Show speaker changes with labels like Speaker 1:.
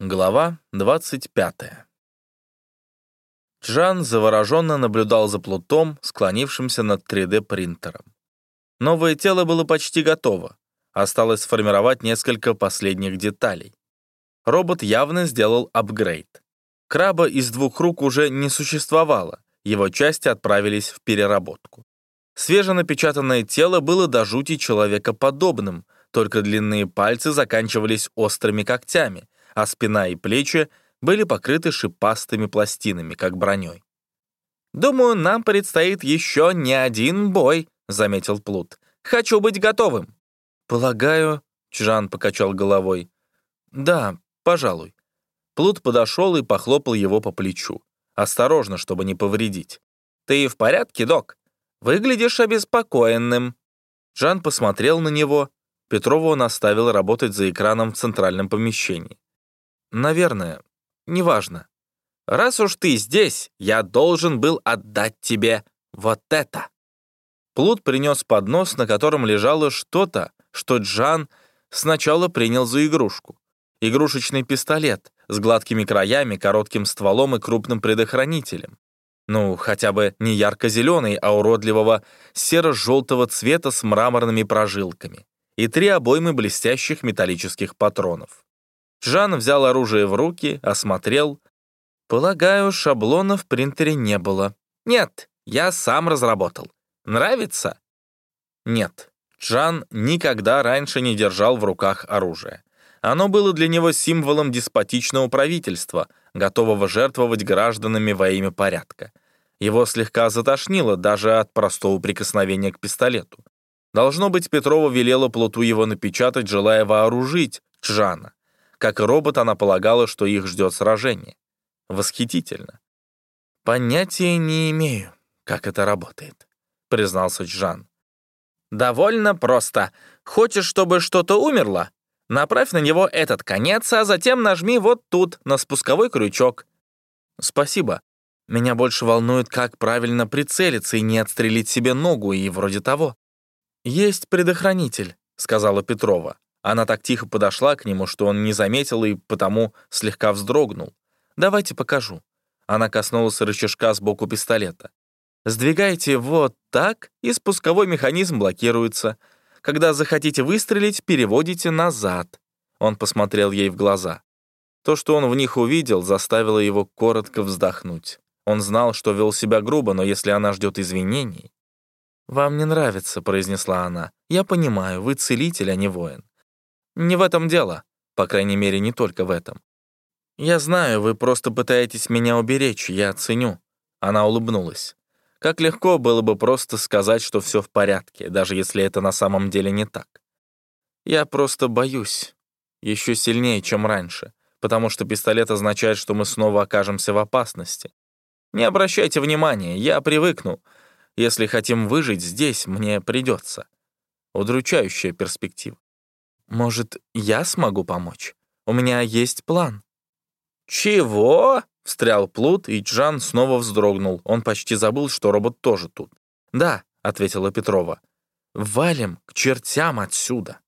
Speaker 1: Глава 25. Джан завороженно наблюдал за Плутом, склонившимся над 3D-принтером. Новое тело было почти готово. Осталось сформировать несколько последних деталей. Робот явно сделал апгрейд. Краба из двух рук уже не существовало, его части отправились в переработку. Свеженапечатанное тело было до жути человекоподобным, только длинные пальцы заканчивались острыми когтями — а спина и плечи были покрыты шипастыми пластинами, как броней. «Думаю, нам предстоит еще не один бой», — заметил Плут. «Хочу быть готовым». «Полагаю...» — Чжан покачал головой. «Да, пожалуй». Плут подошел и похлопал его по плечу. Осторожно, чтобы не повредить. «Ты в порядке, док? Выглядишь обеспокоенным». Жан посмотрел на него. Петрову он оставил работать за экраном в центральном помещении. Наверное. Неважно. Раз уж ты здесь, я должен был отдать тебе вот это. Плут принес поднос, на котором лежало что-то, что Джан сначала принял за игрушку. Игрушечный пистолет с гладкими краями, коротким стволом и крупным предохранителем. Ну, хотя бы не ярко-зеленый, а уродливого серо-желтого цвета с мраморными прожилками. И три обоймы блестящих металлических патронов. Жан взял оружие в руки, осмотрел. Полагаю, шаблона в принтере не было. Нет, я сам разработал. Нравится? Нет. Жан никогда раньше не держал в руках оружие. Оно было для него символом деспотичного правительства, готового жертвовать гражданами во имя порядка. Его слегка затошнило даже от простого прикосновения к пистолету. Должно быть, Петрова велела плоту его напечатать, желая вооружить Джана. Как и робот, она полагала, что их ждет сражение. Восхитительно. «Понятия не имею, как это работает», — признался Джан. «Довольно просто. Хочешь, чтобы что-то умерло? Направь на него этот конец, а затем нажми вот тут, на спусковой крючок». «Спасибо. Меня больше волнует, как правильно прицелиться и не отстрелить себе ногу и вроде того». «Есть предохранитель», — сказала Петрова. Она так тихо подошла к нему, что он не заметил и потому слегка вздрогнул. «Давайте покажу». Она коснулась рычажка сбоку пистолета. «Сдвигайте вот так, и спусковой механизм блокируется. Когда захотите выстрелить, переводите назад». Он посмотрел ей в глаза. То, что он в них увидел, заставило его коротко вздохнуть. Он знал, что вел себя грубо, но если она ждет извинений... «Вам не нравится», — произнесла она. «Я понимаю, вы целитель, а не воин. Не в этом дело. По крайней мере, не только в этом. Я знаю, вы просто пытаетесь меня уберечь, я ценю. Она улыбнулась. Как легко было бы просто сказать, что все в порядке, даже если это на самом деле не так. Я просто боюсь. Еще сильнее, чем раньше, потому что пистолет означает, что мы снова окажемся в опасности. Не обращайте внимания, я привыкну. Если хотим выжить здесь, мне придется. Удручающая перспектива. Может, я смогу помочь? У меня есть план». «Чего?» — встрял Плут, и Джан снова вздрогнул. Он почти забыл, что робот тоже тут. «Да», — ответила Петрова. «Валим к чертям отсюда».